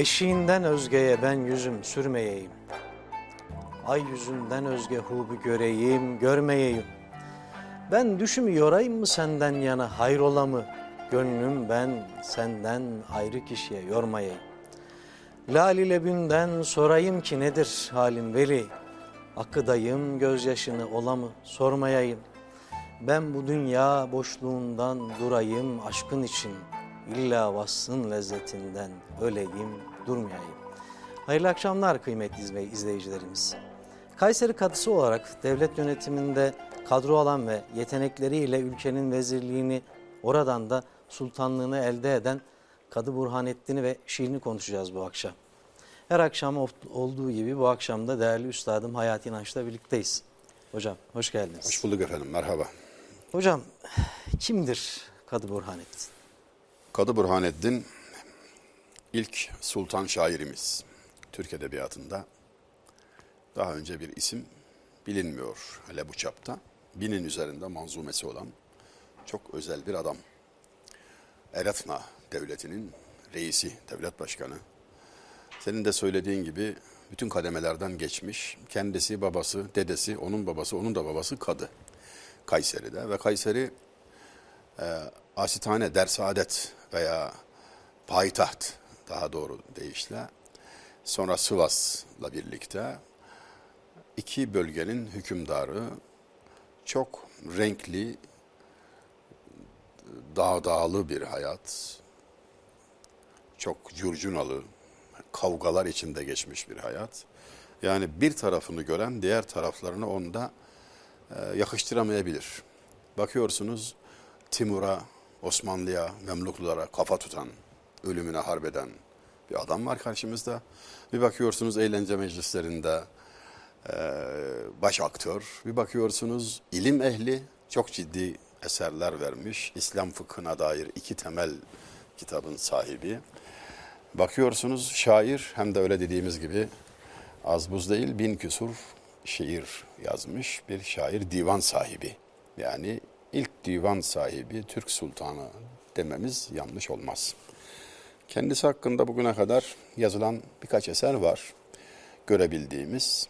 Eşiğinden özgeye ben yüzüm sürmeyeyim. Ay yüzünden özge hubu göreyim, görmeyeyim. Ben düşümü yorayım mı senden yana hayrola mı? Gönlüm ben senden ayrı kişiye yormayayım. Lali lebünden sorayım ki nedir halin veli? Akıdayım gözyaşını ola mı sormayayım. Ben bu dünya boşluğundan durayım aşkın için. İlla vassın lezzetinden öleyim durmayayım. Hayırlı akşamlar kıymetli izley- izleyicilerimiz. Kayseri Kadısı olarak devlet yönetiminde kadro alan ve yetenekleriyle ülkenin vezirliğini oradan da sultanlığını elde eden Kadı Burhanettin'i ve şiirini konuşacağız bu akşam. Her akşam ol- olduğu gibi bu akşam da değerli üstadım Hayati İnanç'la birlikteyiz. Hocam hoş geldiniz. Hoş bulduk efendim, merhaba. Hocam kimdir Kadı Burhanettin? Kadı Burhanettin ilk sultan şairimiz. Türk Edebiyatı'nda daha önce bir isim bilinmiyor hele bu çapta. Binin üzerinde manzumesi olan çok özel bir adam. Eretna devletinin reisi, devlet başkanı. Senin de söylediğin gibi bütün kademelerden geçmiş. Kendisi, babası, dedesi, onun babası, onun da babası kadı. Kayseri'de ve Kayseri e, asitane, dersaadet veya payitaht daha doğru deyişle sonra Sivas'la birlikte iki bölgenin hükümdarı çok renkli, dağ dağlı bir hayat, çok curcunalı, kavgalar içinde geçmiş bir hayat. Yani bir tarafını gören diğer taraflarını onda e, yakıştıramayabilir. Bakıyorsunuz Timur'a, Osmanlı'ya, Memluklulara kafa tutan, ölümüne harbeden bir adam var karşımızda. Bir bakıyorsunuz eğlence meclislerinde e, baş aktör. Bir bakıyorsunuz ilim ehli çok ciddi eserler vermiş. İslam fıkhına dair iki temel kitabın sahibi. Bakıyorsunuz şair hem de öyle dediğimiz gibi az buz değil bin küsur şiir yazmış bir şair divan sahibi. Yani ilk divan sahibi Türk Sultanı dememiz yanlış olmaz. Kendisi hakkında bugüne kadar yazılan birkaç eser var görebildiğimiz.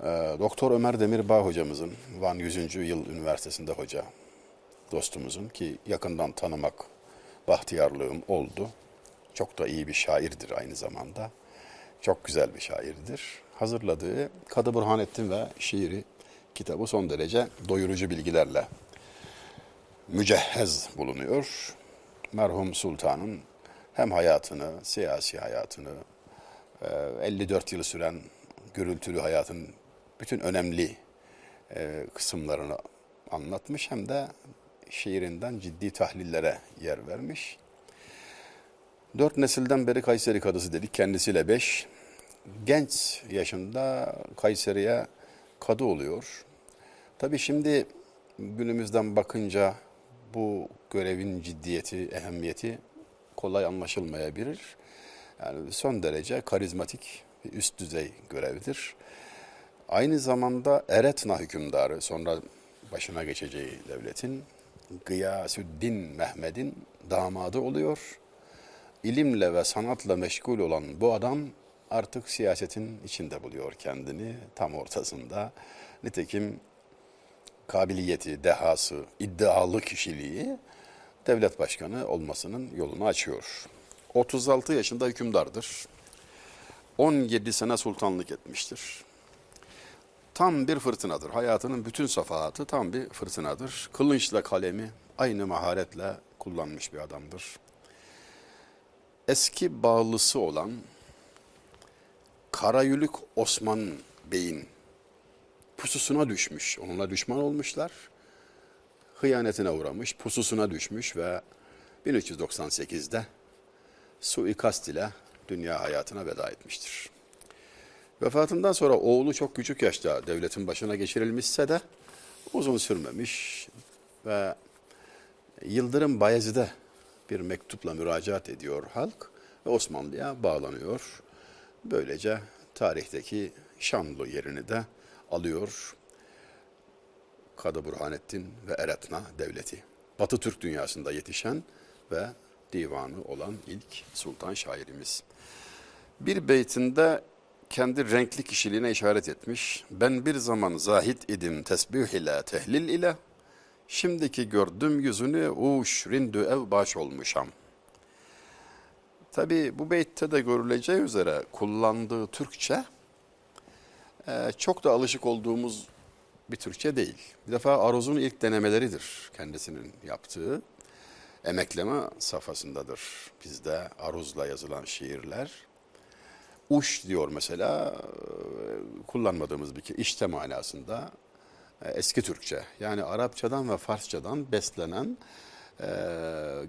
Ee, Doktor Ömer Demirbağ hocamızın Van 100. Yıl Üniversitesi'nde hoca dostumuzun ki yakından tanımak bahtiyarlığım oldu. Çok da iyi bir şairdir aynı zamanda. Çok güzel bir şairdir. Hazırladığı Kadı Burhanettin ve şiiri kitabı son derece doyurucu bilgilerle mücehhez bulunuyor. Merhum Sultan'ın hem hayatını, siyasi hayatını, e, 54 yıl süren gürültülü hayatın bütün önemli e, kısımlarını anlatmış hem de şiirinden ciddi tahlillere yer vermiş. Dört nesilden beri Kayseri kadısı dedik. Kendisiyle beş. Genç yaşında Kayseri'ye kadı oluyor. Tabii şimdi günümüzden bakınca bu görevin ciddiyeti, ehemmiyeti kolay anlaşılmayabilir. Yani son derece karizmatik üst düzey görevdir. Aynı zamanda Eretna hükümdarı, sonra başına geçeceği devletin Gıyasüddin Mehmet'in damadı oluyor ilimle ve sanatla meşgul olan bu adam artık siyasetin içinde buluyor kendini tam ortasında. Nitekim kabiliyeti, dehası, iddialı kişiliği devlet başkanı olmasının yolunu açıyor. 36 yaşında hükümdardır. 17 sene sultanlık etmiştir. Tam bir fırtınadır. Hayatının bütün safahatı tam bir fırtınadır. Kılınçla kalemi aynı maharetle kullanmış bir adamdır eski bağlısı olan Karayülük Osman Bey'in pususuna düşmüş. Onunla düşman olmuşlar. Hıyanetine uğramış, pususuna düşmüş ve 1398'de suikast ile dünya hayatına veda etmiştir. Vefatından sonra oğlu çok küçük yaşta devletin başına geçirilmişse de uzun sürmemiş ve Yıldırım Bayezid'e bir mektupla müracaat ediyor halk ve Osmanlı'ya bağlanıyor. Böylece tarihteki şanlı yerini de alıyor Kadı Burhanettin ve Eretna Devleti. Batı Türk dünyasında yetişen ve divanı olan ilk sultan şairimiz. Bir beytinde kendi renkli kişiliğine işaret etmiş. Ben bir zaman zahit idim tesbih ile tehlil ile. Şimdiki gördüm yüzünü uş rindü ev baş olmuşam. Tabi bu beytte de görüleceği üzere kullandığı Türkçe e, çok da alışık olduğumuz bir Türkçe değil. Bir defa Aruz'un ilk denemeleridir kendisinin yaptığı. Emekleme safhasındadır bizde Aruz'la yazılan şiirler. Uş diyor mesela e, kullanmadığımız bir işte manasında e, eski Türkçe. Yani Arapçadan ve Farsçadan beslenen e,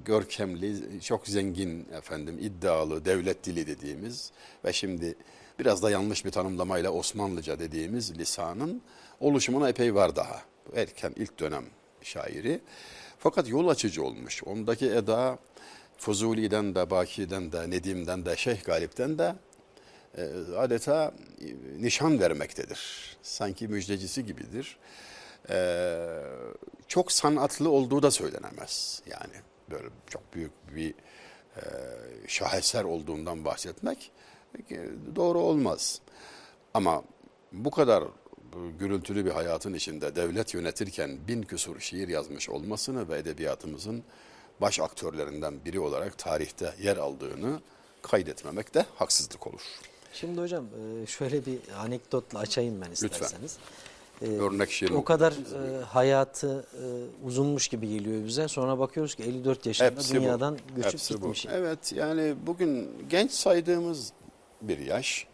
görkemli, çok zengin efendim iddialı devlet dili dediğimiz ve şimdi biraz da yanlış bir tanımlamayla Osmanlıca dediğimiz lisanın oluşumuna epey var daha. Erken ilk dönem şairi. Fakat yol açıcı olmuş. Ondaki eda Fuzuli'den de, Baki'den de, Nedim'den de, Şeyh Galip'ten de e, adeta e, nişan vermektedir. Sanki müjdecisi gibidir. E, çok sanatlı olduğu da söylenemez. Yani böyle çok büyük bir e, şaheser olduğundan bahsetmek doğru olmaz. Ama bu kadar bu gürültülü bir hayatın içinde devlet yönetirken bin küsur şiir yazmış olmasını ve edebiyatımızın baş aktörlerinden biri olarak tarihte yer aldığını kaydetmemek de haksızlık olur. Şimdi hocam e, şöyle bir anekdotla açayım ben isterseniz. E, Örnek şiir O kadar e, hayatı e, uzunmuş gibi geliyor bize. Sonra bakıyoruz ki 54 yaşında Hepsi bu. dünyadan göçüp Hepsi bu. gitmiş. Evet yani bugün genç saydığımız bir yaş.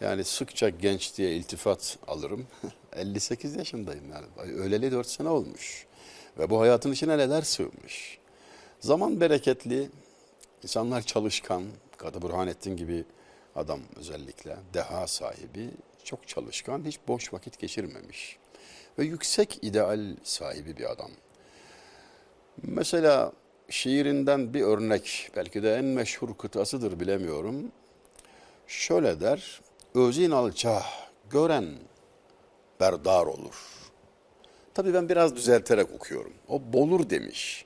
Yani sıkça genç diye iltifat alırım. 58 yaşındayım yani. Öleli 4 sene olmuş. Ve bu hayatın içine neler sığmış. Zaman bereketli, insanlar çalışkan, Kadı Burhanettin gibi adam özellikle, deha sahibi, çok çalışkan, hiç boş vakit geçirmemiş. Ve yüksek ideal sahibi bir adam. Mesela şiirinden bir örnek, belki de en meşhur kıtasıdır bilemiyorum. Şöyle der, özin alçah, gören berdar olur. Tabii ben biraz düzelterek okuyorum. O bolur demiş.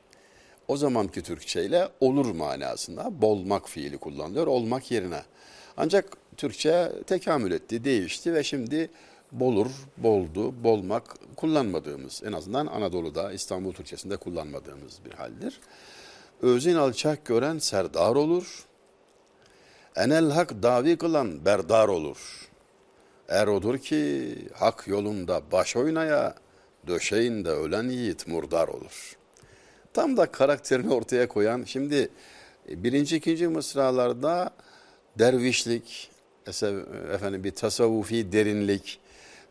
O zamanki Türkçeyle olur manasında bolmak fiili kullanılıyor olmak yerine. Ancak Türkçe tekamül etti, değişti ve şimdi bolur, boldu, bolmak kullanmadığımız en azından Anadolu'da İstanbul Türkçesinde kullanmadığımız bir haldir. Özün alçak gören serdar olur. Enel hak davi kılan berdar olur. Er odur ki hak yolunda baş oynaya, döşeğinde ölen yiğit murdar olur. Tam da karakterini ortaya koyan, şimdi e, birinci, ikinci mısralarda dervişlik, efendim bir tasavvufi derinlik,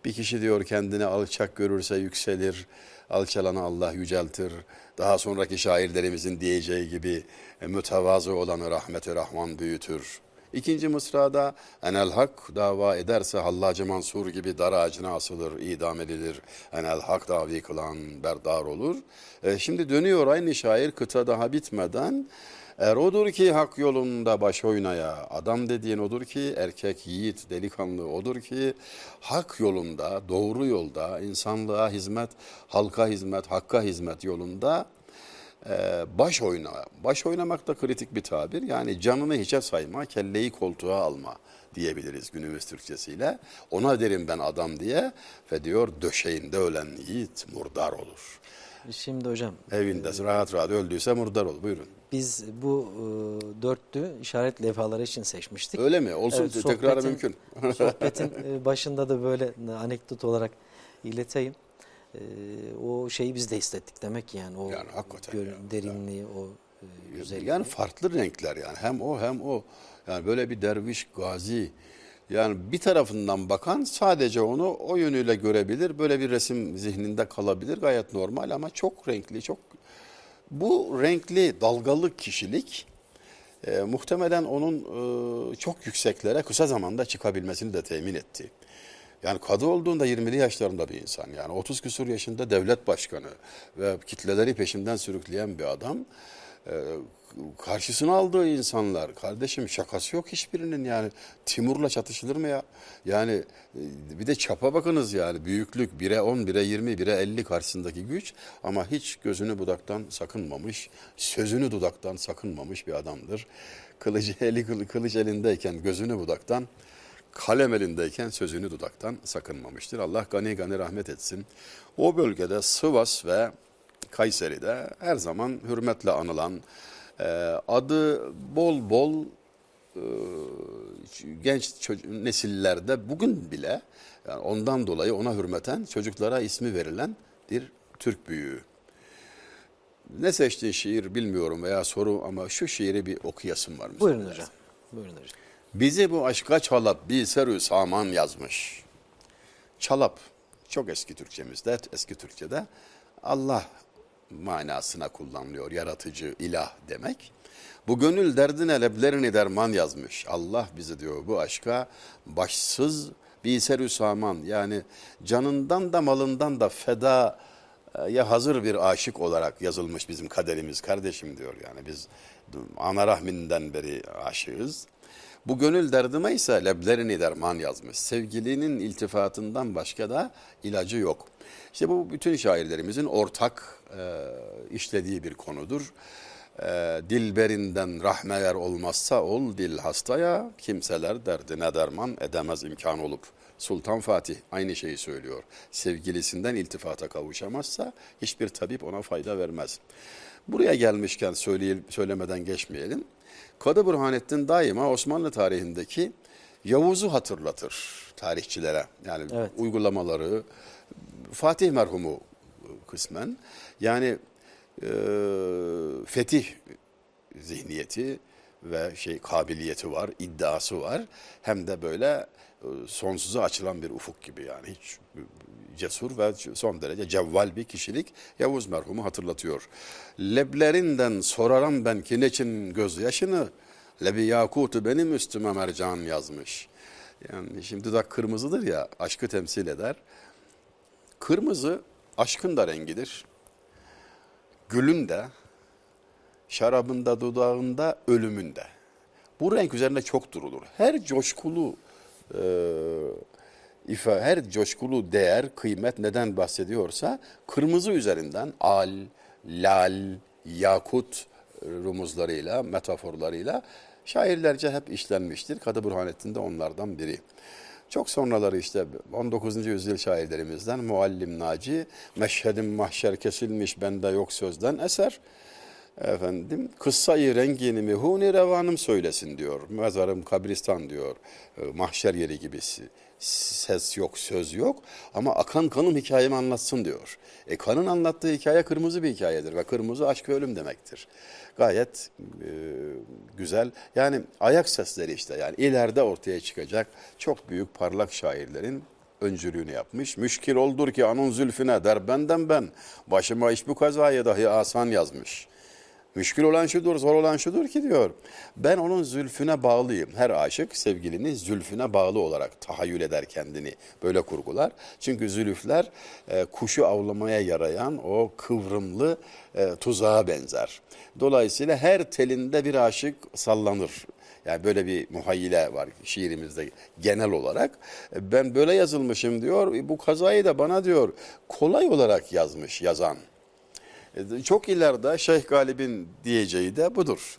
bir kişi diyor kendini alçak görürse yükselir, alçalanı Allah yüceltir. Daha sonraki şairlerimizin diyeceği gibi e, mütevazı olanı rahmeti rahman büyütür. İkinci mısrada enel hak dava ederse Hallacı Mansur gibi dar ağacına asılır, idam edilir. Enel hak davi kılan berdar olur. E, şimdi dönüyor aynı şair kıta daha bitmeden Er odur ki hak yolunda baş oynaya, adam dediğin odur ki erkek, yiğit, delikanlı odur ki hak yolunda, doğru yolda, insanlığa hizmet, halka hizmet, hakka hizmet yolunda e, baş oyna. Baş oynamak da kritik bir tabir. Yani canını hiçe sayma, kelleyi koltuğa alma diyebiliriz günümüz Türkçesiyle. Ona derim ben adam diye ve diyor döşeğinde ölen yiğit murdar olur. Şimdi hocam Evinde rahat rahat öldüyse murdar ol. Buyurun. biz bu e, dörtlü işaret levhaları için seçmiştik. Öyle mi? Olsun Evet, sohbetin- mümkün. Sohbetin e, başında da böyle anekdot olarak ileteyim. E, o şeyi biz de hissettik demek ki yani o Yani gör- ya. derinliği, o e, güzelliği. Yani farklı renkler yani. Hem o hem o. Yani böyle bir derviş gazi. Yani bir tarafından bakan sadece onu o yönüyle görebilir. Böyle bir resim zihninde kalabilir. Gayet normal ama çok renkli, çok bu renkli dalgalı kişilik e, muhtemelen onun e, çok yükseklere kısa zamanda çıkabilmesini de temin etti. Yani kadı olduğunda 20'li yaşlarında bir insan. Yani 30 küsur yaşında devlet başkanı ve kitleleri peşinden sürükleyen bir adam. e, karşısına aldığı insanlar kardeşim şakası yok hiçbirinin yani Timur'la çatışılır mı ya? Yani e, bir de çapa bakınız yani büyüklük 1'e 10, 1'e 20, 1'e 50 karşısındaki güç ama hiç gözünü budaktan sakınmamış, sözünü dudaktan sakınmamış bir adamdır. Kılıcı eli kılıç elindeyken gözünü budaktan kalem elindeyken sözünü dudaktan sakınmamıştır. Allah gani gani rahmet etsin. O bölgede Sivas ve Kayseri'de her zaman hürmetle anılan, e, adı bol bol e, genç nesillerde bugün bile yani ondan dolayı ona hürmeten çocuklara ismi verilen bir Türk büyüğü. Ne seçtiği şiir bilmiyorum veya soru ama şu şiiri bir okuyasım var. Buyurun hocam. Buyurun hocam. Bizi bu aşka çalap bir serü saman yazmış. Çalap çok eski Türkçemizde, eski Türkçede Allah manasına kullanılıyor. Yaratıcı, ilah demek. Bu gönül derdine leblerini derman yazmış. Allah bizi diyor bu aşka başsız bir serü saman yani canından da malından da feda ya hazır bir aşık olarak yazılmış bizim kaderimiz kardeşim diyor yani biz ana rahminden beri aşığız. Bu gönül derdime ise leblerini derman yazmış. Sevgilinin iltifatından başka da ilacı yok. İşte bu bütün şairlerimizin ortak e, işlediği bir konudur. E, dilberinden rahmeler olmazsa ol dil hastaya, kimseler derdine derman edemez imkan olup. Sultan Fatih aynı şeyi söylüyor. Sevgilisinden iltifata kavuşamazsa hiçbir tabip ona fayda vermez. Buraya gelmişken söyleyip, söylemeden geçmeyelim. Kadı Burhanettin daima Osmanlı tarihindeki Yavuz'u hatırlatır tarihçilere. Yani evet. uygulamaları Fatih merhumu kısmen. Yani e, fetih zihniyeti ve şey kabiliyeti var, iddiası var. Hem de böyle e, sonsuza açılan bir ufuk gibi yani hiç cesur ve son derece cevval bir kişilik Yavuz merhumu hatırlatıyor. Leblerinden sorarım ben ki neçin gözyaşını lebi yakutu benim üstüme mercan yazmış. Yani şimdi dudak kırmızıdır ya aşkı temsil eder. Kırmızı aşkın da rengidir. Gülün de, şarabında, dudağında, ölümünde. Bu renk üzerinde çok durulur. Her coşkulu e, ifa, her coşkulu değer, kıymet neden bahsediyorsa kırmızı üzerinden al, lal, yakut rumuzlarıyla, metaforlarıyla şairlerce hep işlenmiştir. Kadı Burhanettin de onlardan biri. Çok sonraları işte 19. yüzyıl şairlerimizden Muallim Naci, Meşhedim mahşer kesilmiş bende yok sözden eser. Efendim kıssayı rengini mihuni revanım söylesin diyor. Mezarım kabristan diyor. E, mahşer yeri gibisi. Ses yok, söz yok ama akan kanım hikayemi anlatsın diyor. E kanın anlattığı hikaye kırmızı bir hikayedir ve kırmızı aşk ve ölüm demektir. Gayet e, güzel. Yani ayak sesleri işte yani ileride ortaya çıkacak çok büyük parlak şairlerin öncülüğünü yapmış. Müşkil oldur ki anun zülfüne der benden ben. Başıma iş bu kazayı dahi asan yazmış. Müşkül olan şudur, zor olan şudur ki diyor. Ben onun zülfüne bağlıyım. Her aşık sevgilinin zülfüne bağlı olarak tahayyül eder kendini. Böyle kurgular. Çünkü zülüfler e, kuşu avlamaya yarayan o kıvrımlı e, tuzağa benzer. Dolayısıyla her telinde bir aşık sallanır. Yani böyle bir muhayyile var şiirimizde genel olarak. E, ben böyle yazılmışım diyor. Bu kazayı da bana diyor kolay olarak yazmış yazan. E, çok ileride Şeyh Galip'in diyeceği de budur.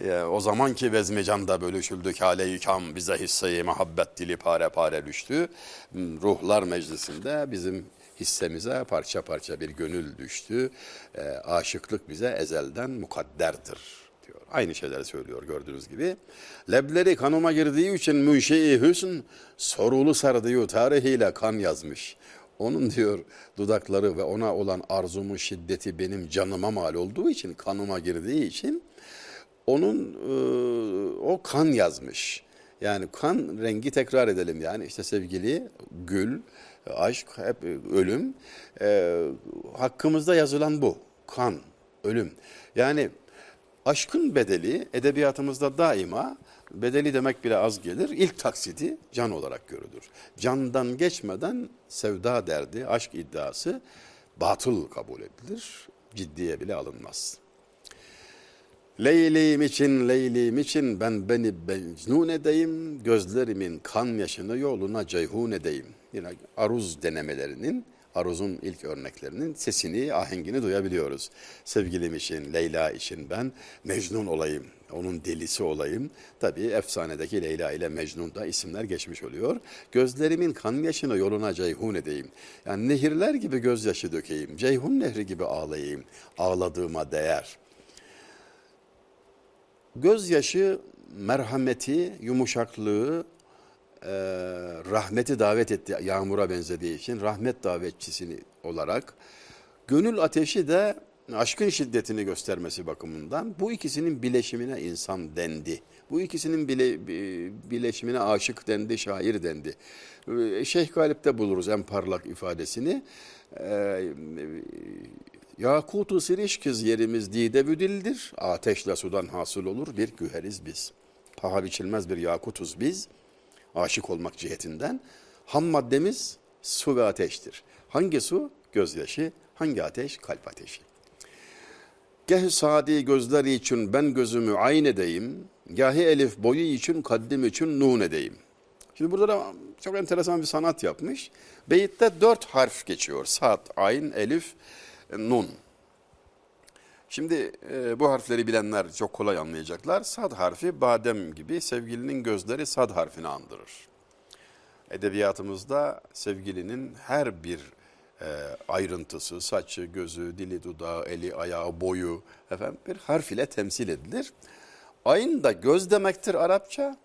E, o zamanki vezmecanda bölüşüldük hale yıkam bize hisseyi muhabbet dili pare pare düştü. Hmm, ruhlar meclisinde bizim hissemize parça parça bir gönül düştü. E, aşıklık bize ezelden mukadderdir diyor. Aynı şeyleri söylüyor gördüğünüz gibi. Lebleri kanıma girdiği için münşe-i hüsn sorulu sardığı tarihiyle kan yazmış. Onun diyor dudakları ve ona olan arzumun şiddeti benim canıma mal olduğu için, kanıma girdiği için onun e, o kan yazmış. Yani kan rengi tekrar edelim yani işte sevgili, gül, aşk, hep ölüm. E, hakkımızda yazılan bu. Kan, ölüm. Yani aşkın bedeli edebiyatımızda daima bedeli demek bile az gelir. İlk taksidi can olarak görülür. Candan geçmeden sevda derdi, aşk iddiası batıl kabul edilir. Ciddiye bile alınmaz. Leylim için, leylim için ben beni mecnun edeyim, gözlerimin kan yaşını yoluna ceyhun edeyim. Yine aruz denemelerinin, aruzun ilk örneklerinin sesini, ahengini duyabiliyoruz. Sevgilim için, Leyla için ben mecnun olayım, onun delisi olayım. Tabii efsanedeki Leyla ile Mecnun da isimler geçmiş oluyor. Gözlerimin kan yaşını yoluna ceyhun edeyim. Yani nehirler gibi gözyaşı dökeyim, ceyhun nehri gibi ağlayayım, ağladığıma değer.'' Gözyaşı merhameti, yumuşaklığı, e, rahmeti davet etti. Yağmura benzediği için rahmet davetçisini olarak. Gönül ateşi de aşkın şiddetini göstermesi bakımından bu ikisinin bileşimine insan dendi. Bu ikisinin bile, bileşimine aşık dendi, şair dendi. E, Şeyh Galip'te buluruz en parlak ifadesini. Ee, Yakutu sirişkiz yerimiz dide büdildir. Ateşle sudan hasıl olur bir güheriz biz. Paha biçilmez bir yakutuz biz. Aşık olmak cihetinden. Ham maddemiz su ve ateştir. Hangi su? Gözyaşı. Hangi ateş? Kalp ateşi. Geh sadi gözleri için ben gözümü ayn edeyim. Gahi elif boyu için kaddim için nun edeyim. Şimdi burada da çok enteresan bir sanat yapmış. Beyitte dört harf geçiyor. Sad, ayn, elif, nun. Şimdi e, bu harfleri bilenler çok kolay anlayacaklar. Sad harfi badem gibi sevgilinin gözleri sad harfini andırır. Edebiyatımızda sevgilinin her bir e, ayrıntısı, saçı, gözü, dili, dudağı, eli, ayağı, boyu efendim bir harf ile temsil edilir. Ayın da göz demektir Arapça.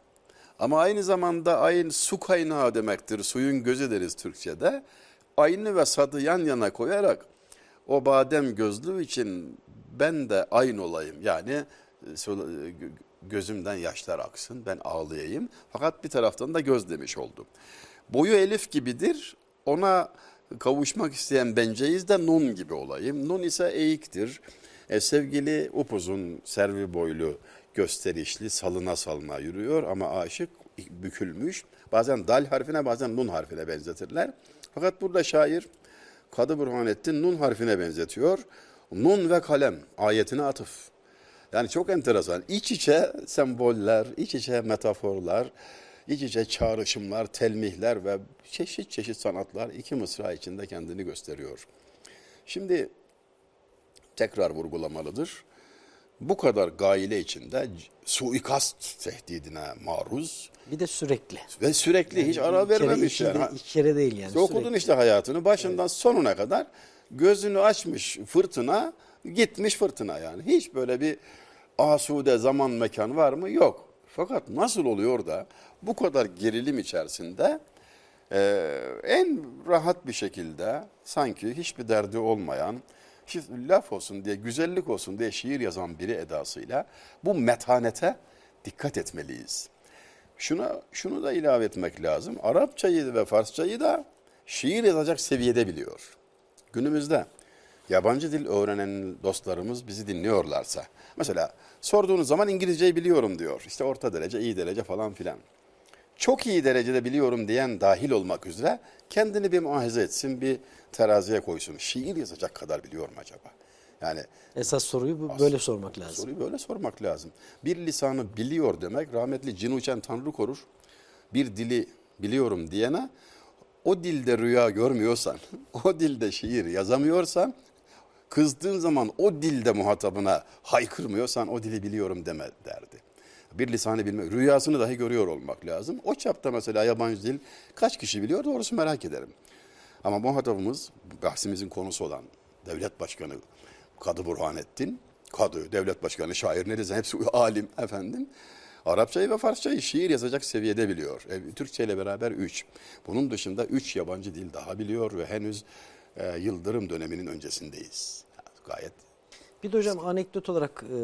Ama aynı zamanda ayın su kaynağı demektir. Suyun gözü deriz Türkçe'de. Aynı ve sadı yan yana koyarak o badem gözlü için ben de aynı olayım. Yani e, gözümden yaşlar aksın, ben ağlayayım. Fakat bir taraftan da göz demiş oldum. Boyu elif gibidir. Ona kavuşmak isteyen benceyiz de nun gibi olayım. Nun ise eğiktir. E, sevgili upuzun, servi boylu, gösterişli, salına salına yürüyor ama aşık bükülmüş. Bazen dal harfine bazen nun harfine benzetirler. Fakat burada şair Kadı Burhanettin nun harfine benzetiyor. Nun ve kalem ayetine atıf. Yani çok enteresan. İç içe semboller, iç içe metaforlar, iç içe çağrışımlar, telmihler ve çeşit çeşit sanatlar iki mısra içinde kendini gösteriyor. Şimdi tekrar vurgulamalıdır. Bu kadar gaile içinde suikast tehdidine maruz. Bir de sürekli. Ve sürekli yani hiç ara vermemiş. Kere, yani. iki kere değil yani. Okudun işte hayatını başından evet. sonuna kadar gözünü açmış fırtına, gitmiş fırtına yani. Hiç böyle bir asude zaman mekan var mı? Yok. Fakat nasıl oluyor da bu kadar gerilim içerisinde e, en rahat bir şekilde sanki hiçbir derdi olmayan, laf olsun diye, güzellik olsun diye şiir yazan biri edasıyla bu metanete dikkat etmeliyiz. Şuna, şunu da ilave etmek lazım. Arapçayı ve Farsçayı da şiir yazacak seviyede biliyor günümüzde yabancı dil öğrenen dostlarımız bizi dinliyorlarsa, mesela sorduğunuz zaman İngilizceyi biliyorum diyor. İşte orta derece, iyi derece falan filan. Çok iyi derecede biliyorum diyen dahil olmak üzere kendini bir muahize etsin, bir teraziye koysun. Şiir yazacak kadar biliyor mu acaba? Yani esas soruyu böyle sormak lazım. Soruyu böyle sormak lazım. Bir lisanı biliyor demek rahmetli Cinuçen Tanrı korur. Bir dili biliyorum diyene o dilde rüya görmüyorsan, o dilde şiir yazamıyorsan, kızdığın zaman o dilde muhatabına haykırmıyorsan o dili biliyorum deme derdi. Bir lisanı bilmek, rüyasını dahi görüyor olmak lazım. O çapta mesela yabancı dil kaç kişi biliyor doğrusu merak ederim. Ama muhatabımız bahsimizin konusu olan devlet başkanı Kadı Burhanettin, Kadı, devlet başkanı, şair ne desen hepsi alim efendim. Arapçayı ve Farsçayı şiir yazacak seviyede biliyor. E, Türkçe ile beraber üç. Bunun dışında üç yabancı dil daha biliyor ve henüz e, Yıldırım döneminin öncesindeyiz. Gayet bir de hocam anekdot olarak e,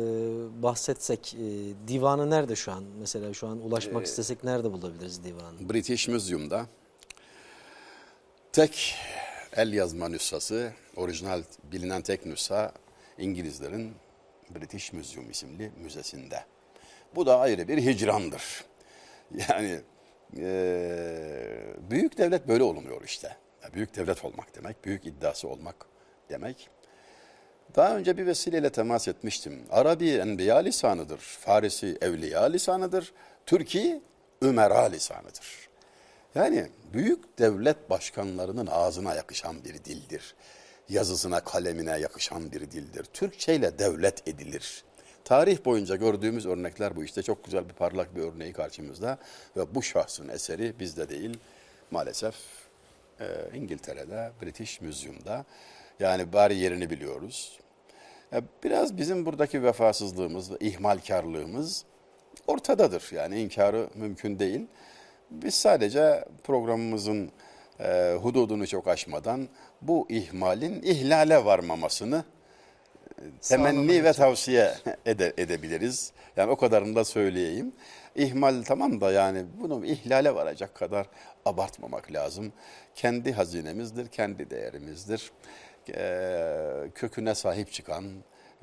bahsetsek, e, divanı nerede şu an? Mesela şu an ulaşmak ee, istesek nerede bulabiliriz divanı? British Museum'da tek el yazma nüshası, orijinal bilinen tek nüsha İngilizlerin British Museum isimli müzesinde. Bu da ayrı bir hicrandır. Yani e, büyük devlet böyle olunuyor işte. Büyük devlet olmak demek, büyük iddiası olmak demek. Daha önce bir vesileyle temas etmiştim. Arabi enbiya lisanıdır. Farisi evliya lisanıdır. Türki ümera lisanıdır. Yani büyük devlet başkanlarının ağzına yakışan bir dildir. Yazısına, kalemine yakışan bir dildir. Türkçeyle devlet edilir. Tarih boyunca gördüğümüz örnekler bu. işte çok güzel bir parlak bir örneği karşımızda. Ve bu şahsın eseri bizde değil maalesef e, İngiltere'de, British Museum'da. Yani bari yerini biliyoruz. E, biraz bizim buradaki vefasızlığımız ve ihmalkarlığımız ortadadır. Yani inkarı mümkün değil. Biz sadece programımızın e, hududunu çok aşmadan bu ihmalin ihlale varmamasını temenni ve tavsiye ede, edebiliriz. Yani o kadarını da söyleyeyim. İhmal tamam da yani bunu ihlale varacak kadar abartmamak lazım. Kendi hazinemizdir, kendi değerimizdir. Ee, köküne sahip çıkan,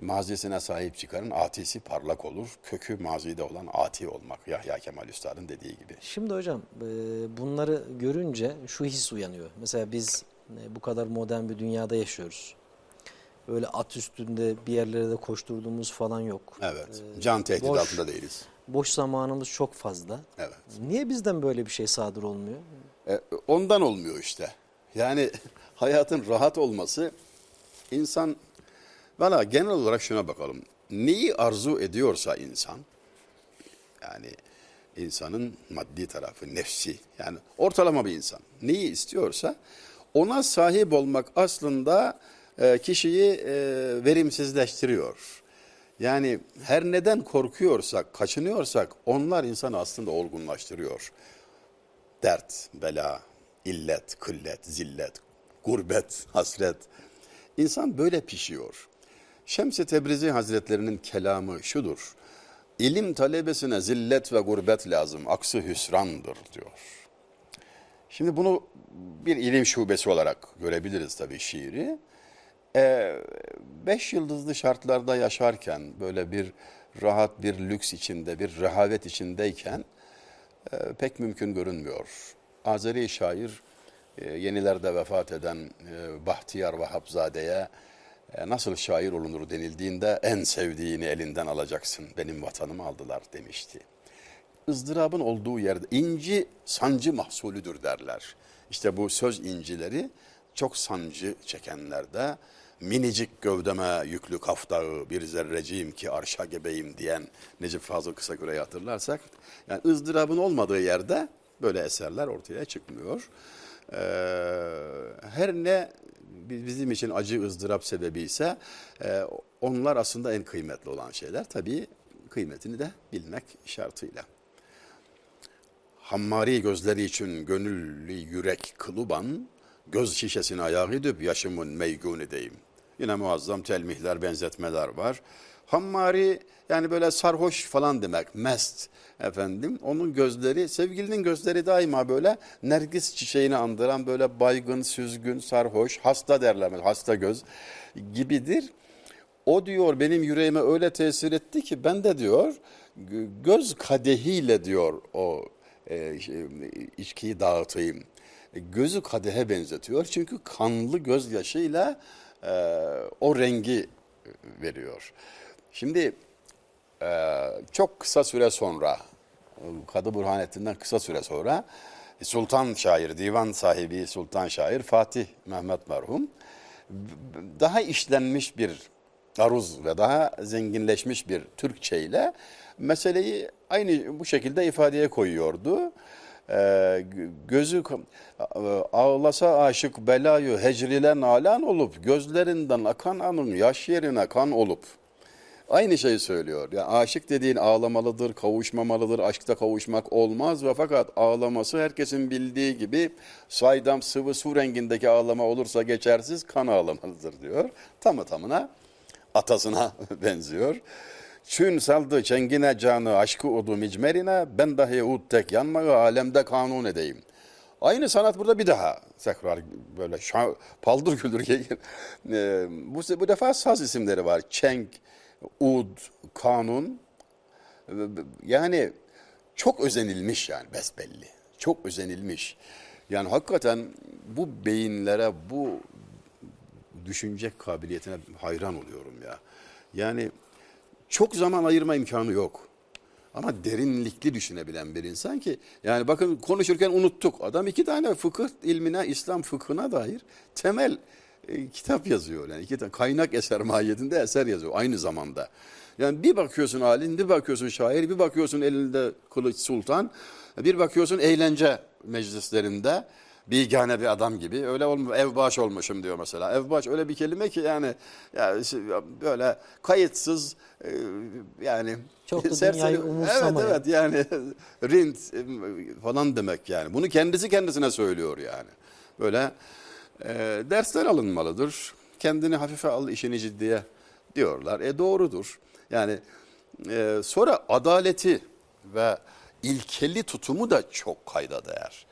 mazisine sahip çıkarın atisi parlak olur. Kökü mazide olan ati olmak Yahya Kemal Üstad'ın dediği gibi. Şimdi hocam e, bunları görünce şu his uyanıyor. Mesela biz e, bu kadar modern bir dünyada yaşıyoruz. Öyle at üstünde bir yerlere de koşturduğumuz falan yok. Evet. Can tehdit boş- altında değiliz. Boş zamanımız çok fazla. Evet. Niye bizden böyle bir şey sadır olmuyor? E, ondan olmuyor işte. Yani hayatın rahat olması insan valla genel olarak şuna bakalım. Neyi arzu ediyorsa insan yani insanın maddi tarafı, nefsi yani ortalama bir insan neyi istiyorsa ona sahip olmak aslında e, kişiyi e, verimsizleştiriyor. Yani her neden korkuyorsak, kaçınıyorsak onlar insanı aslında olgunlaştırıyor dert, bela, illet, kıllet, zillet, gurbet, hasret. İnsan böyle pişiyor. Şems-i Tebrizi Hazretlerinin kelamı şudur. İlim talebesine zillet ve gurbet lazım, aksi hüsrandır diyor. Şimdi bunu bir ilim şubesi olarak görebiliriz tabii şiiri. Ee, beş yıldızlı şartlarda yaşarken böyle bir rahat bir lüks içinde, bir rehavet içindeyken e, pek mümkün görünmüyor. Azeri şair e, yenilerde vefat eden e, Bahtiyar Vahapzade'ye e, nasıl şair olunur denildiğinde en sevdiğini elinden alacaksın benim vatanımı aldılar demişti. ızdırabın olduğu yerde inci sancı mahsulüdür derler. İşte bu söz incileri çok sancı çekenlerde minicik gövdeme yüklü kaftağı bir zerreciyim ki arşa gebeyim diyen Necip Fazıl Kısaküre'yi hatırlarsak yani ızdırabın olmadığı yerde böyle eserler ortaya çıkmıyor. Ee, her ne bizim için acı ızdırap sebebi ise e, onlar aslında en kıymetli olan şeyler. Tabii kıymetini de bilmek şartıyla. Hammari gözleri için gönüllü yürek kılıban, göz şişesine ayağı edip yaşımın meygun edeyim. Yine muazzam telmihler, benzetmeler var. Hammari yani böyle sarhoş falan demek, mest efendim. Onun gözleri, sevgilinin gözleri daima böyle nergis çiçeğini andıran böyle baygın, süzgün, sarhoş, hasta derler, hasta göz gibidir. O diyor benim yüreğime öyle tesir etti ki ben de diyor göz kadehiyle diyor o e, şey, içkiyi dağıtayım. Gözü kadehe benzetiyor çünkü kanlı gözyaşıyla e, o rengi veriyor. Şimdi e, çok kısa süre sonra Kadı Burhanettin'den kısa süre sonra Sultan şair, divan sahibi Sultan şair Fatih Mehmet merhum daha işlenmiş bir aruz ve daha zenginleşmiş bir Türkçe ile meseleyi aynı bu şekilde ifadeye koyuyordu. Ee, gözü ağlasa aşık belayı hecrilen alan olup gözlerinden akan anın yaş yerine kan olup aynı şeyi söylüyor. Ya aşık dediğin ağlamalıdır, kavuşmamalıdır. Aşkta kavuşmak olmaz ve fakat ağlaması herkesin bildiği gibi saydam sıvı su rengindeki ağlama olursa geçersiz kan ağlamalıdır diyor. Tamı tamına atasına benziyor. Çün saldı çengine canı aşkı odu micmerine ben dahi ud tek yanmağı alemde kanun edeyim. Aynı sanat burada bir daha tekrar böyle şa- paldır küldür e, bu, bu defa saz isimleri var. Çenk, ud, kanun. Yani çok özenilmiş yani besbelli. Çok özenilmiş. Yani hakikaten bu beyinlere, bu düşünecek kabiliyetine hayran oluyorum ya. Yani çok zaman ayırma imkanı yok. Ama derinlikli düşünebilen bir insan ki yani bakın konuşurken unuttuk. Adam iki tane fıkıh ilmine, İslam fıkhına dair temel e, kitap yazıyor. Yani iki tane kaynak eser mahiyetinde eser yazıyor aynı zamanda. Yani bir bakıyorsun alim, bir bakıyorsun şair, bir bakıyorsun elinde kılıç sultan, bir bakıyorsun eğlence meclislerinde bigane bir adam gibi. Öyle olmuyor. Evbaş olmuşum diyor mesela. Evbaş öyle bir kelime ki yani ya böyle kayıtsız e, yani Çok da serseri- dünyayı Evet evet yani rint e, falan demek yani. Bunu kendisi kendisine söylüyor yani. Böyle e, dersler alınmalıdır. Kendini hafife al, işini ciddiye diyorlar. E doğrudur. Yani e, sonra adaleti ve ilkeli tutumu da çok kayda değer.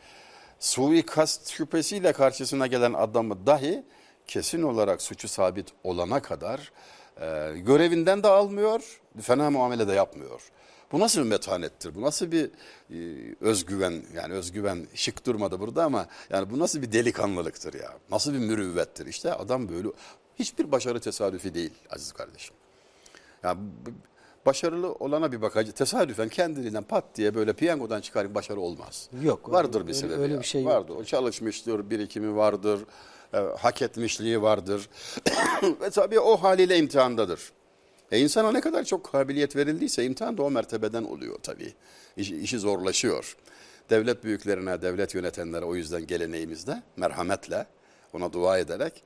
Suikast şüphesiyle karşısına gelen adamı dahi kesin olarak suçu sabit olana kadar e, görevinden de almıyor, fena muamele de yapmıyor. Bu nasıl bir metanettir? Bu nasıl bir e, özgüven? Yani özgüven şık durmadı burada ama yani bu nasıl bir delikanlılıktır ya? Nasıl bir mürüvvettir? İşte adam böyle hiçbir başarı tesadüfi değil aziz kardeşim. Ya b- başarılı olana bir bakacak. Tesadüfen kendiliğinden pat diye böyle piyangodan çıkar başarı olmaz. Yok, Vardır bir öyle- sebebi. öyle ya. bir şey yok. Vardır. O çalışmıştır, birikimi vardır, e, hak etmişliği vardır. Ve tabii o haliyle imtihandadır. E insana ne kadar çok kabiliyet verildiyse imtihan da o mertebeden oluyor tabii. İşi, işi zorlaşıyor. Devlet büyüklerine, devlet yönetenlere o yüzden geleneğimizde merhametle, ona dua ederek,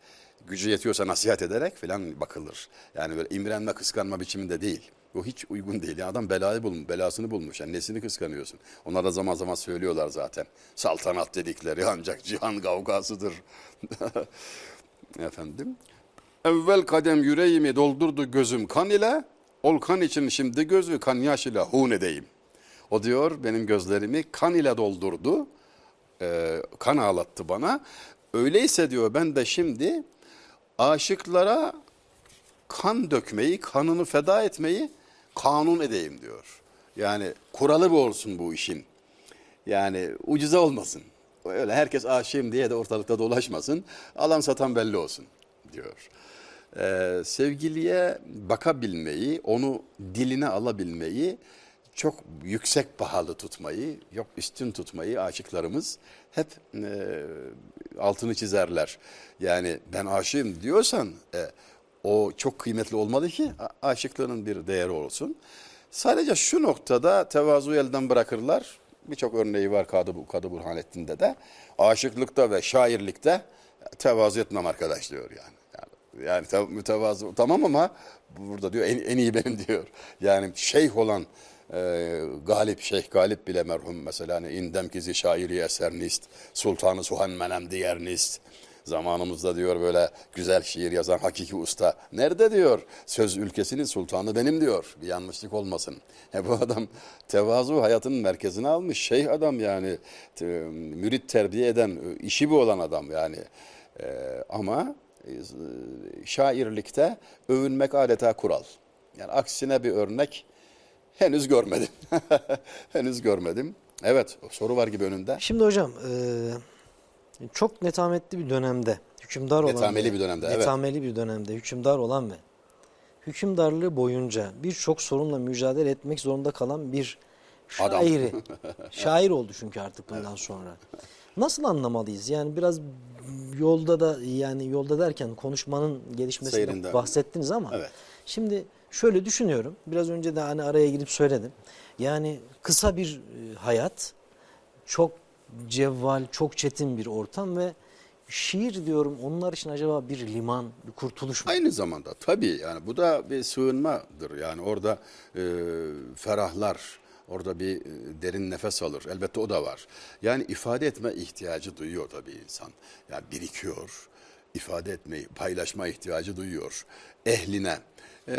gücü yetiyorsa nasihat ederek filan bakılır. Yani böyle imrenme, kıskanma biçiminde değil. O hiç uygun değil. Yani adam belayı bulmuş, belasını bulmuş. Yani nesini kıskanıyorsun? Onlar da zaman zaman söylüyorlar zaten. Saltanat dedikleri ancak cihan kavgasıdır. Efendim. Evvel kadem yüreğimi doldurdu gözüm kan ile, ol kan için şimdi gözü kan yaş ile hun edeyim. O diyor benim gözlerimi kan ile doldurdu, e, kan ağlattı bana. Öyleyse diyor ben de şimdi aşıklara kan dökmeyi, kanını feda etmeyi kanun edeyim diyor. Yani kuralı bu olsun bu işin. Yani ucuza olmasın. Öyle herkes aşığım diye de ortalıkta dolaşmasın. Alan satan belli olsun diyor. Ee, sevgiliye bakabilmeyi, onu diline alabilmeyi, çok yüksek pahalı tutmayı, yok üstün tutmayı aşıklarımız hep e, altını çizerler. Yani ben aşığım diyorsan e, o çok kıymetli olmalı ki aşıklığının bir değeri olsun. Sadece şu noktada tevazu elden bırakırlar. Birçok örneği var Kadı, Kadı Burhanettin'de de. Aşıklıkta ve şairlikte tevazu etmem arkadaş diyor yani. Yani, yani te- mütevazı tamam ama burada diyor en, en iyi benim diyor. Yani şeyh olan e, Galip, Şeyh Galip bile merhum mesela hani indem kizi şairi eser nist, sultanı suhan menem diğer nist. Zamanımızda diyor böyle güzel şiir yazan hakiki usta. Nerede diyor? Söz ülkesinin sultanı benim diyor. Bir yanlışlık olmasın. E bu adam tevazu hayatının merkezine almış. Şeyh adam yani mürit terbiye eden, e, işi bu olan adam yani. E, ama e, şairlikte övünmek adeta kural. Yani aksine bir örnek henüz görmedim. henüz görmedim. Evet soru var gibi önünde. Şimdi hocam e, çok netametli bir dönemde hükümdar olan Netameli bir dönemde, evet. netameli bir dönemde hükümdar olan ve hükümdarlığı boyunca birçok sorunla mücadele etmek zorunda kalan bir şairi. Şair oldu çünkü artık bundan sonra. Nasıl anlamalıyız? Yani biraz yolda da yani yolda derken konuşmanın gelişmesinden Seyrinde. bahsettiniz ama Evet. şimdi şöyle düşünüyorum. Biraz önce de hani araya girip söyledim. Yani kısa bir e, hayat çok cevval, çok çetin bir ortam ve şiir diyorum onlar için acaba bir liman, bir kurtuluş mu? Aynı zamanda tabii yani bu da bir sığınmadır. Yani orada e, ferahlar, orada bir e, derin nefes alır. Elbette o da var. Yani ifade etme ihtiyacı duyuyor tabii insan. Yani birikiyor, ifade etmeyi, paylaşma ihtiyacı duyuyor. Ehline. E,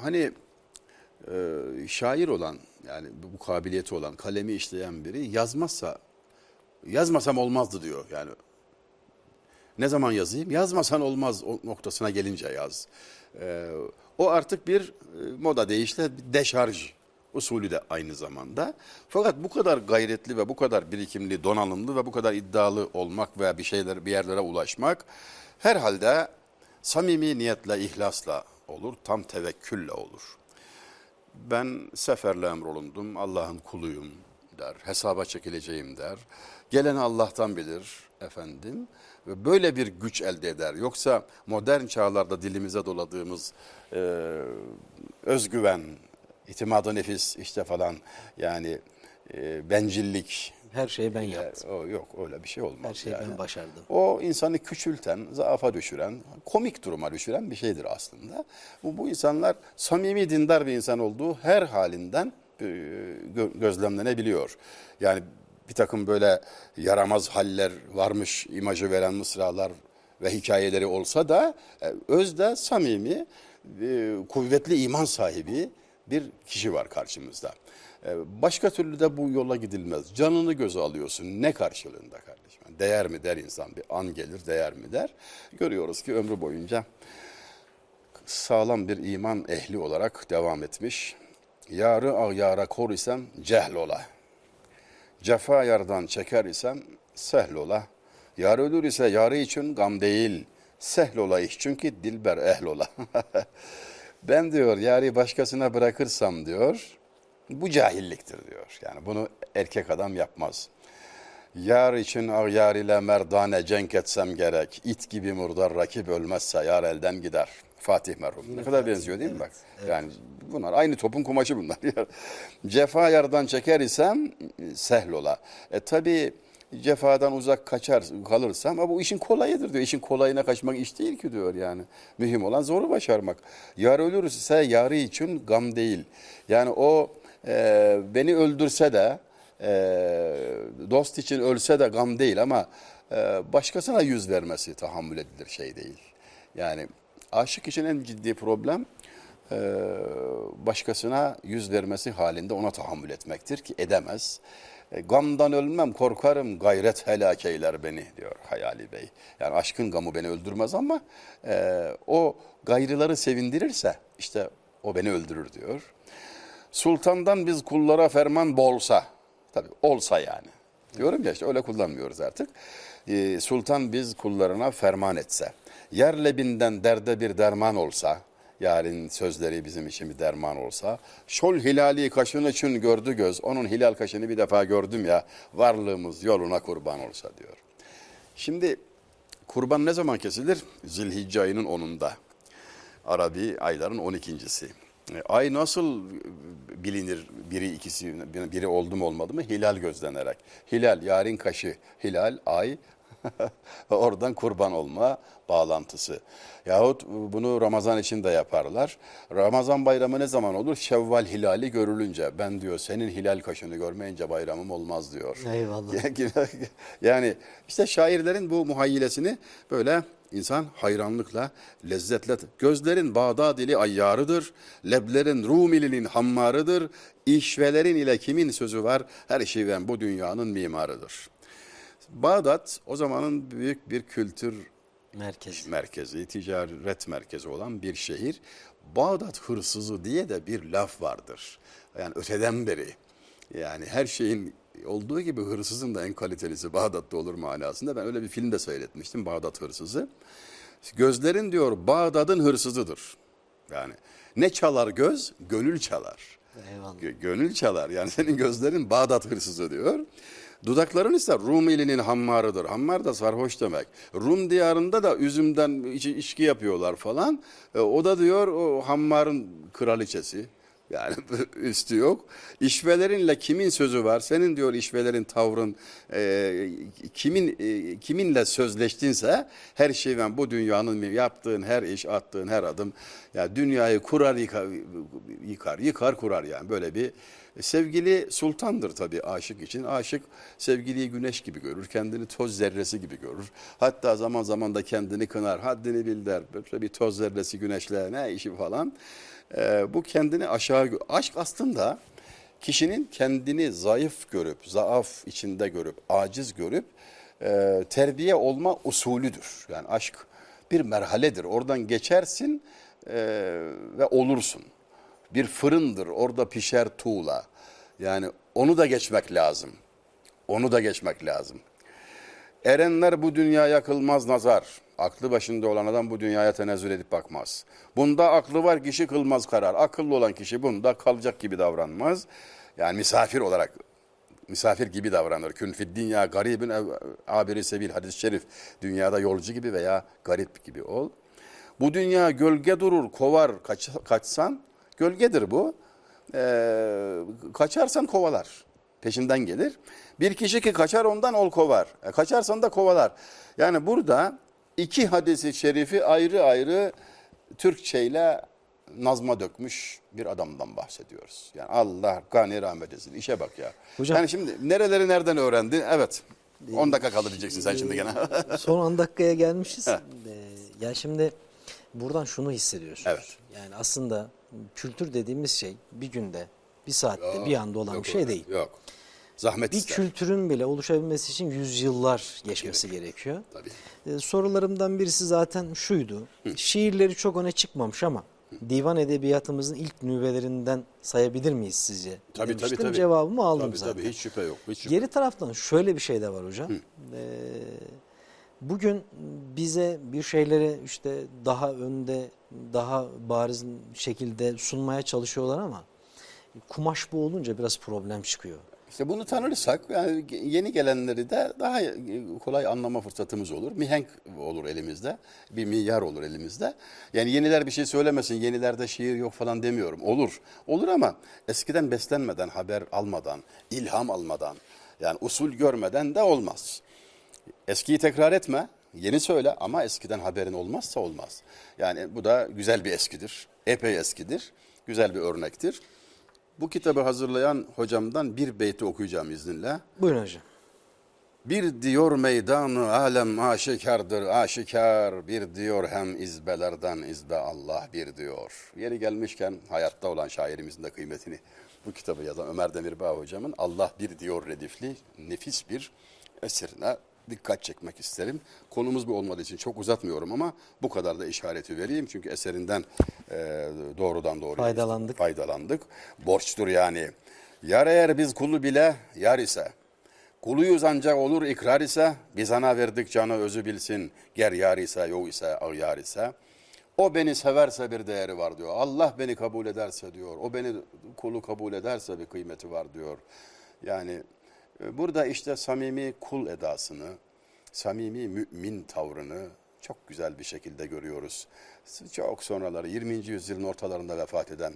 hani e, şair olan yani bu, kabiliyeti olan, kalemi işleyen biri yazmazsa yazmasam olmazdı diyor. Yani ne zaman yazayım? Yazmasan olmaz o noktasına gelince yaz. Ee, o artık bir e, moda deyişle bir deşarj usulü de aynı zamanda. Fakat bu kadar gayretli ve bu kadar birikimli, donanımlı ve bu kadar iddialı olmak veya bir şeyler bir yerlere ulaşmak Herhalde samimi niyetle, ihlasla olur, tam tevekkülle olur. Ben seferle emrolundum, Allah'ın kuluyum der, hesaba çekileceğim der. Gelen Allah'tan bilir efendim ve böyle bir güç elde eder. Yoksa modern çağlarda dilimize doladığımız e, özgüven, itimadı nefis işte falan yani e, bencillik, Her şeyi ben yaptım. o yok öyle bir şey olmaz. Her şeyi yani. ben başardım. O insanı küçülten, zaafa düşüren, komik duruma düşüren bir şeydir aslında. Bu, bu insanlar samimi dindar bir insan olduğu her halinden e, gö- gözlemlenebiliyor. Yani bir takım böyle yaramaz haller varmış imajı veren mısralar ve hikayeleri olsa da e, özde samimi, e, kuvvetli iman sahibi bir kişi var karşımızda. E, Başka türlü de bu yola gidilmez. Canını göze alıyorsun. Ne karşılığında kardeşim? Değer mi der insan? Bir an gelir değer mi der? Görüyoruz ki ömrü boyunca sağlam bir iman ehli olarak devam etmiş. Yarı ağyara kor isem cehl ola. Cefa yardan çeker isem sehl ola. Yar ölür ise yarı için gam değil. Sehl ola iş çünkü dilber ehl ola. ben diyor yarı başkasına bırakırsam diyor bu cahilliktir diyor. Yani bunu erkek adam yapmaz. Yar için ağyar ile merdane cenk etsem gerek. İt gibi murdar rakip ölmezse yar elden gider. Fatih merhum. Ne kadar benziyor değil mi bak? Yani bunlar aynı topun kumaşı bunlar. Cefa yardan çeker isem sehl ola. E tabi cefadan uzak kaçar kalırsam ama bu işin kolayıdır diyor. İşin kolayına kaçmak iş değil ki diyor yani. Mühim olan zoru başarmak. Yar ölürse yarı için gam değil. Yani o e, beni öldürse de e, dost için ölse de gam değil ama e, başkasına yüz vermesi tahammül edilir şey değil. Yani aşık için en ciddi problem e, başkasına yüz vermesi halinde ona tahammül etmektir ki edemez. E, gamdan ölmem korkarım gayret helak eyler beni diyor Hayali Bey. Yani aşkın gamı beni öldürmez ama e, o gayrıları sevindirirse işte o beni öldürür diyor. Sultandan biz kullara ferman bolsa, tabii olsa yani. Diyorum ya işte öyle kullanmıyoruz artık. Ee, sultan biz kullarına ferman etse, yer lebinden derde bir derman olsa, yarın sözleri bizim bir derman olsa, şol hilali kaşın için gördü göz, onun hilal kaşını bir defa gördüm ya, varlığımız yoluna kurban olsa diyor. Şimdi kurban ne zaman kesilir? Zilhicce ayının 10'unda. Arabi ayların 12.si. E, Ay nasıl bilinir biri ikisi biri oldu mu olmadı mı? Hilal gözlenerek. Hilal yarın kaşı, hilal ay oradan kurban olma bağlantısı. Yahut bunu Ramazan için de yaparlar. Ramazan bayramı ne zaman olur? Şevval hilali görülünce. Ben diyor senin hilal kaşını görmeyince bayramım olmaz diyor. Eyvallah. yani işte şairlerin bu muhayyilesini böyle insan hayranlıkla, lezzetle, gözlerin Bağdat ili ayyarıdır, leblerin Rumilinin hammarıdır, işvelerin ile kimin sözü var, her şeyden bu dünyanın mimarıdır. Bağdat o zamanın büyük bir kültür Merkez. merkezi, ticaret merkezi olan bir şehir. Bağdat hırsızı diye de bir laf vardır. Yani öteden beri. Yani her şeyin olduğu gibi hırsızın da en kalitelisi Bağdat'ta olur manasında. Ben öyle bir film de seyretmiştim Bağdat hırsızı. Gözlerin diyor Bağdat'ın hırsızıdır. Yani ne çalar göz? Gönül çalar. Eyvallah. Gö- gönül çalar. Yani senin gözlerin Bağdat hırsızı diyor. Dudakların ise Rumeli'nin hammarıdır. Hammar da sarhoş demek. Rum diyarında da üzümden içki yapıyorlar falan. E, o da diyor o hammarın kraliçesi. Yani üstü yok. İşvelerinle kimin sözü var? Senin diyor işvelerin tavrın e, kimin e, kiminle sözleştinse her şeyden bu dünyanın yaptığın her iş, attığın her adım ya dünyayı kurar yıkar, yıkar, yıkar kurar yani böyle bir sevgili sultandır tabii aşık için. Aşık sevgiliyi güneş gibi görür, kendini toz zerresi gibi görür. Hatta zaman zaman da kendini kınar, haddini bil der. Böyle bir toz zerresi güneşle ne işi falan. Ee, bu kendini aşağı aşk aslında kişinin kendini zayıf görüp zaaf içinde görüp aciz görüp e, terbiye olma usulüdür. Yani aşk bir merhaledir. Oradan geçersin e, ve olursun. Bir fırındır. Orada pişer tuğla. Yani onu da geçmek lazım. Onu da geçmek lazım. Erenler bu dünyaya kılmaz nazar. Aklı başında olan adam bu dünyaya tenezzül edip bakmaz. Bunda aklı var kişi kılmaz karar. Akıllı olan kişi bunda kalacak gibi davranmaz. Yani misafir olarak misafir gibi davranır. Kün fid dünya garibin abiri sebil hadis-i şerif. Dünyada yolcu gibi veya garip gibi ol. Bu dünya gölge durur, kovar, kaç, kaçsan gölgedir bu. Ee, kaçarsan kovalar. Peşinden gelir. Bir kişi ki kaçar ondan ol kovar. E, kaçarsan da kovalar. Yani burada iki hadisi şerifi ayrı ayrı Türkçeyle nazma dökmüş bir adamdan bahsediyoruz. Yani Allah gani rahmet etsin. İşe bak ya. Hocam- yani şimdi nereleri nereden öğrendi? Evet. 10 dakika kaldı diyeceksin sen şimdi gene. Son 10 dakikaya gelmişiz. Ee, ya şimdi buradan şunu hissediyorsunuz. Evet. Yani aslında kültür dediğimiz şey bir günde, bir saatte, bir anda olan Yok bir şey öyle. değil. Yok. Zahmet Bir ister. kültürün bile oluşabilmesi için yüzyıllar geçmesi gerekiyor. Tabii. Ee, sorularımdan birisi zaten şuydu. Şiirleri çok öne çıkmamış ama divan edebiyatımızın ilk nüvelerinden sayabilir miyiz sizce? Tabii tabii Demiştim. tabii. Cevabımı aldım tabii, zaten. Tabii hiç şüphe yok. Hiç şüphe. Geri taraftan şöyle bir şey de var hocam. Ee, bugün bize bir şeyleri işte daha önde, daha bariz şekilde sunmaya çalışıyorlar ama kumaş bu olunca biraz problem çıkıyor. İşte bunu tanırsak yani yeni gelenleri de daha kolay anlama fırsatımız olur. Mihenk olur elimizde. Bir milyar olur elimizde. Yani yeniler bir şey söylemesin. Yenilerde şiir yok falan demiyorum. Olur. Olur ama eskiden beslenmeden, haber almadan, ilham almadan, yani usul görmeden de olmaz. Eskiyi tekrar etme, yeni söyle ama eskiden haberin olmazsa olmaz. Yani bu da güzel bir eskidir. Epey eskidir. Güzel bir örnektir. Bu kitabı hazırlayan hocamdan bir beyti okuyacağım izninle. Buyurun hocam. Bir diyor meydanı alem aşikardır aşikar. Bir diyor hem izbelerden izbe Allah bir diyor. Yeri gelmişken hayatta olan şairimizin de kıymetini bu kitabı yazan Ömer Demirbağ hocamın Allah bir diyor redifli nefis bir eserine dikkat çekmek isterim. Konumuz bu olmadığı için çok uzatmıyorum ama bu kadar da işareti vereyim. Çünkü eserinden e, doğrudan doğruya Faydalandık. faydalandık. Borçtur yani. Yar eğer biz kulu bile yar ise Kuluyuz ancak olur ikrar ise, biz ana verdik canı özü bilsin, ger yar ise, yok ise, ağ yar ise. O beni severse bir değeri var diyor. Allah beni kabul ederse diyor. O beni kulu kabul ederse bir kıymeti var diyor. Yani burada işte samimi kul edasını, samimi mümin tavrını çok güzel bir şekilde görüyoruz. Çok sonraları 20. yüzyılın ortalarında vefat eden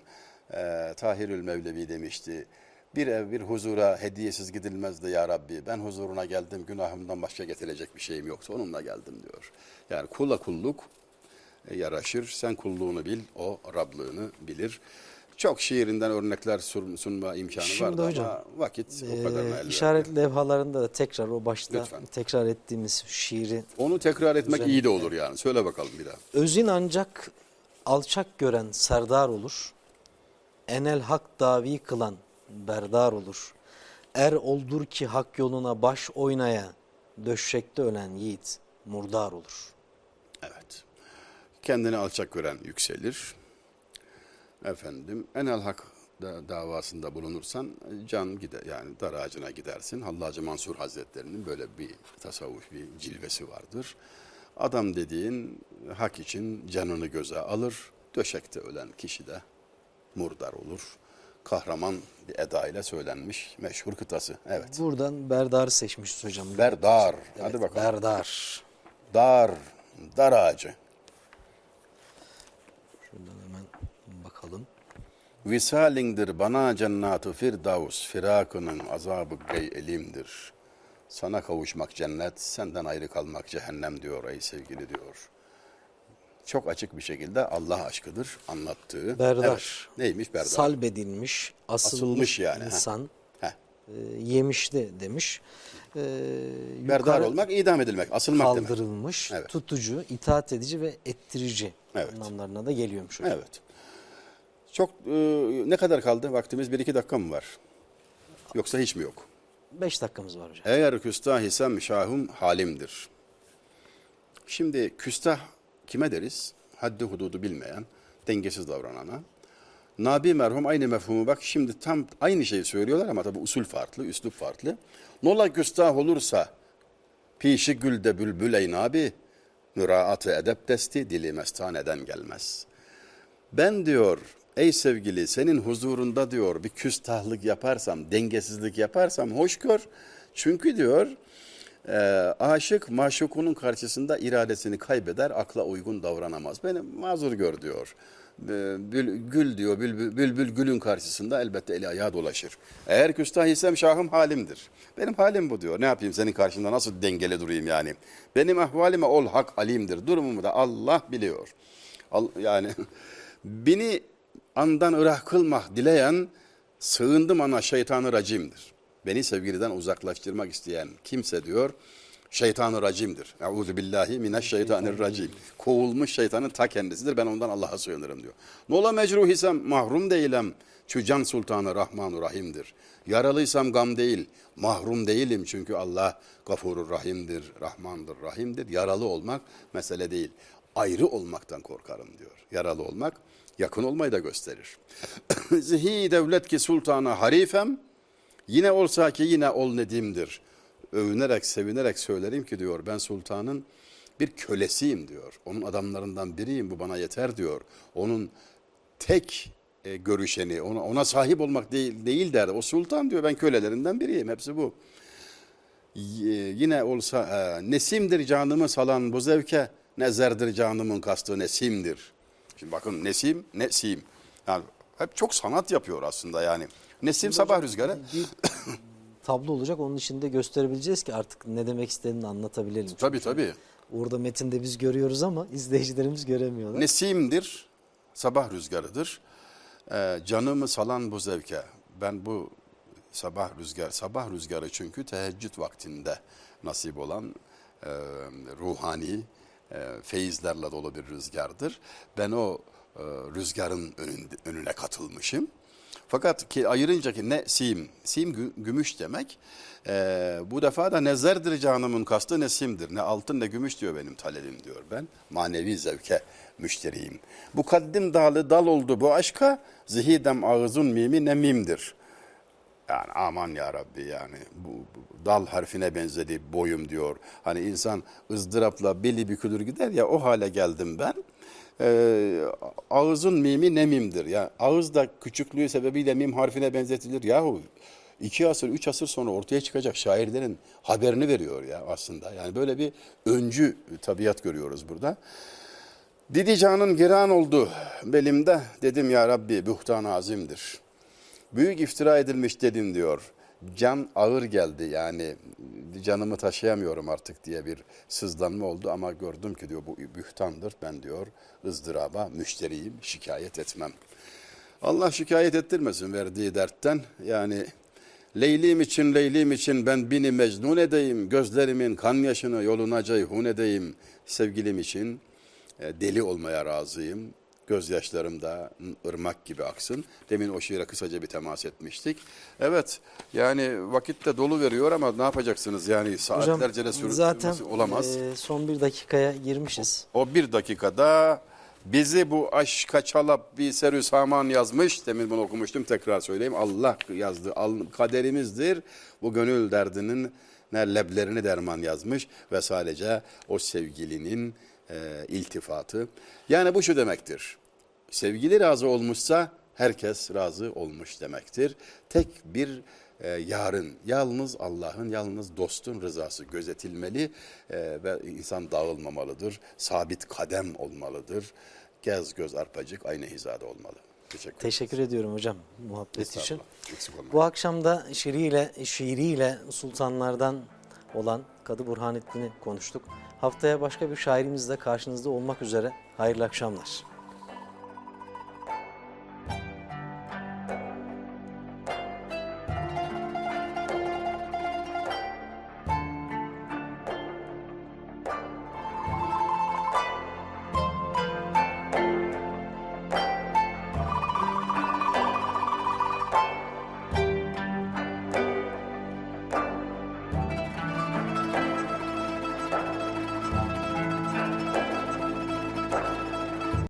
e, Tahirül Mevlevi demişti. Bir ev bir huzura hediyesiz gidilmezdi ya Rabbi. Ben huzuruna geldim günahımdan başka getirecek bir şeyim yoksa onunla geldim diyor. Yani kula kulluk e, yaraşır. Sen kulluğunu bil, o Rablığını bilir. Çok şiirinden örnekler sun- sunma imkanı Şimdi vardı hocam, ama vakit o kadarına el vermiyor. işaret levhalarında da tekrar o başta Lütfen. tekrar ettiğimiz şiiri Onu tekrar etmek Güzel. iyi de olur yani. Söyle bakalım bir daha. Özün ancak alçak gören serdar olur. Enel hak davi kılan berdar olur. Er oldur ki hak yoluna baş oynaya, döşekte ölen yiğit murdar olur. Evet. Kendini alçak gören yükselir. Efendim enel hak da, davasında bulunursan can gider yani dar ağacına gidersin. Hallacı Mansur Hazretleri'nin böyle bir tasavvuf bir cilvesi vardır. Adam dediğin hak için canını göze alır. Döşekte ölen kişi de murdar olur. Kahraman bir eda ile söylenmiş meşhur kıtası. Evet. Buradan berdarı seçmişiz hocam. Berdar. Evet, Hadi bakalım. Berdar. Dar, dar ağacı. Şuradan. Visalindir bana cennatı firdavs, firakının azabı gay elimdir. Sana kavuşmak cennet, senden ayrı kalmak cehennem diyor ey sevgili diyor. Çok açık bir şekilde Allah aşkıdır anlattığı. Berdar. Evet, neymiş berdar? Salbedilmiş, asılmış, Asılmış yani, insan Heh. e, yemişti demiş. E, Berdar olmak, idam edilmek, asılmak demek. kaldırılmış, Evet. tutucu, itaat edici ve ettirici Evet. anlamlarına da geliyormuş hocam. Evet. Çok e, ne kadar kaldı? Vaktimiz bir iki dakika mı var? Yoksa hiç mi yok? Beş dakikamız var hocam. Eğer küstah isem şahım halimdir. Şimdi küstah kime deriz? Haddi hududu bilmeyen, dengesiz davranana. Nabi merhum aynı mefhumu bak şimdi tam aynı şeyi söylüyorlar ama tabi usul farklı, üslup farklı. Nola küstah olursa Pişi gülde bülbül eynabi, müraatı edep desti dili mestaneden gelmez. Ben diyor ey sevgili senin huzurunda diyor bir küstahlık yaparsam, dengesizlik yaparsam hoş gör. Çünkü diyor e, aşık maşukunun karşısında iradesini kaybeder, akla uygun davranamaz. Beni mazur gör diyor. E, bül- gül diyor, bülbül, bülbül gülün karşısında elbette eli ayağı dolaşır. Eğer küstah isem şahım halimdir. Benim halim bu diyor. Ne yapayım senin karşında nasıl dengeli durayım yani. Benim ahvalime ol hak alimdir. Durumumu da Allah biliyor. Al, yani beni andan ırak kılmak dileyen sığındım ana şeytanı racimdir. Beni sevgiliden uzaklaştırmak isteyen kimse diyor şeytanı racimdir. Euzu billahi mineşşeytanirracim. Kovulmuş şeytanın ta kendisidir. Ben ondan Allah'a sığınırım diyor. Nola mecruh isem mahrum değilim. Şu can sultanı Rahmanu Rahim'dir. Yaralıysam gam değil, mahrum değilim çünkü Allah gafurur rahimdir, rahmandır, rahimdir. Yaralı olmak mesele değil. Ayrı olmaktan korkarım diyor. Yaralı olmak yakın olmayı da gösterir. Zihi devlet ki sultana harifem, yine olsa ki yine ol nedimdir. Övünerek, sevinerek söylerim ki diyor ben sultanın bir kölesiyim diyor. Onun adamlarından biriyim bu bana yeter diyor. Onun tek e, görüşeni, ona, ona sahip olmak değil, değil der. O sultan diyor ben kölelerinden biriyim. Hepsi bu. Y- yine olsa e, nesimdir canımı salan bu zevke, nezerdir canımın kastı nesimdir. Şimdi bakın nesim, nesim. Yani hep çok sanat yapıyor aslında yani. Nesim sabah rüzgarı. Bir tablo olacak onun içinde gösterebileceğiz ki artık ne demek istediğini anlatabilelim. Tabii tabii. Orada metinde biz görüyoruz ama izleyicilerimiz göremiyorlar. Nesimdir, sabah rüzgarıdır. Ee, canımı salan bu zevke. Ben bu sabah rüzgar, sabah rüzgarı çünkü teheccüd vaktinde nasip olan e, ruhani feyizlerle dolu bir rüzgardır. Ben o e, rüzgarın önüne katılmışım. Fakat ki ayırınca ki ne sim, sim gü- gümüş demek. Ee, bu defa da nezerdir canımın kastı nesimdir. Ne altın ne gümüş diyor benim talebim diyor ben. Manevi zevke müşteriyim. Bu kaddim dalı dal oldu bu aşka, zihidem ağızun mimi ne mimdir. Yani aman ya Rabbi yani bu, bu dal harfine benzedi boyum diyor. Hani insan ızdırapla beli bükülür gider ya o hale geldim ben. Ee, ağızın mimi ne mimdir? Ya ağız da küçüklüğü sebebiyle mim harfine benzetilir. Yahu iki asır, üç asır sonra ortaya çıkacak şairlerin haberini veriyor ya aslında. Yani böyle bir öncü tabiat görüyoruz burada. Didi canın giran oldu belimde. Dedim ya Rabbi buhtan azimdir. Büyük iftira edilmiş dedim diyor. Can ağır geldi yani canımı taşıyamıyorum artık diye bir sızlanma oldu ama gördüm ki diyor bu bühtandır. Ben diyor ızdıraba müşteriyim şikayet etmem. Allah şikayet ettirmesin verdiği dertten. Yani Leylim için Leylim için ben bini mecnun edeyim. Gözlerimin kan yaşını yoluna ceyhun edeyim. Sevgilim için e, deli olmaya razıyım. Gözyaşlarım da ırmak gibi aksın. Demin o şiire kısaca bir temas etmiştik. Evet yani vakit de dolu veriyor ama ne yapacaksınız yani saatlerce de sürü zaten olamaz. e, son bir dakikaya girmişiz. O bir dakikada bizi bu aşka çalap bir serü saman yazmış. Demin bunu okumuştum tekrar söyleyeyim. Allah yazdı. Kaderimizdir. Bu gönül derdinin ne leblerini derman yazmış. Ve sadece o sevgilinin e, iltifatı. Yani bu şu demektir. Sevgili razı olmuşsa herkes razı olmuş demektir. Tek bir e, yarın yalnız Allah'ın, yalnız dostun rızası gözetilmeli e, ve insan dağılmamalıdır. Sabit kadem olmalıdır. Gez göz arpacık aynı hizada olmalı. Teşekkür. Teşekkür ediyorum hocam muhabbet için. Bu akşam da şiiriyle, şiiriyle sultanlardan olan Kadı Burhanettin'i konuştuk. Haftaya başka bir şairimizle karşınızda olmak üzere. Hayırlı akşamlar.